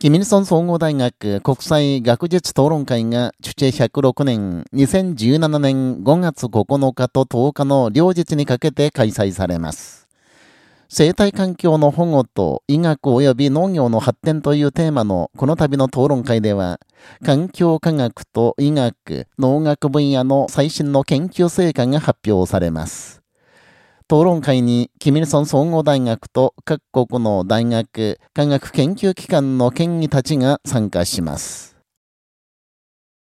キミルソン総合大学国際学術討論会が、チュチェ106年、2017年5月9日と10日の両日にかけて開催されます。生態環境の保護と医学及び農業の発展というテーマのこの度の討論会では、環境科学と医学、農学分野の最新の研究成果が発表されます。討論会に、キミルソン総合大学と各国の大学、科学研究機関の県議たちが参加します。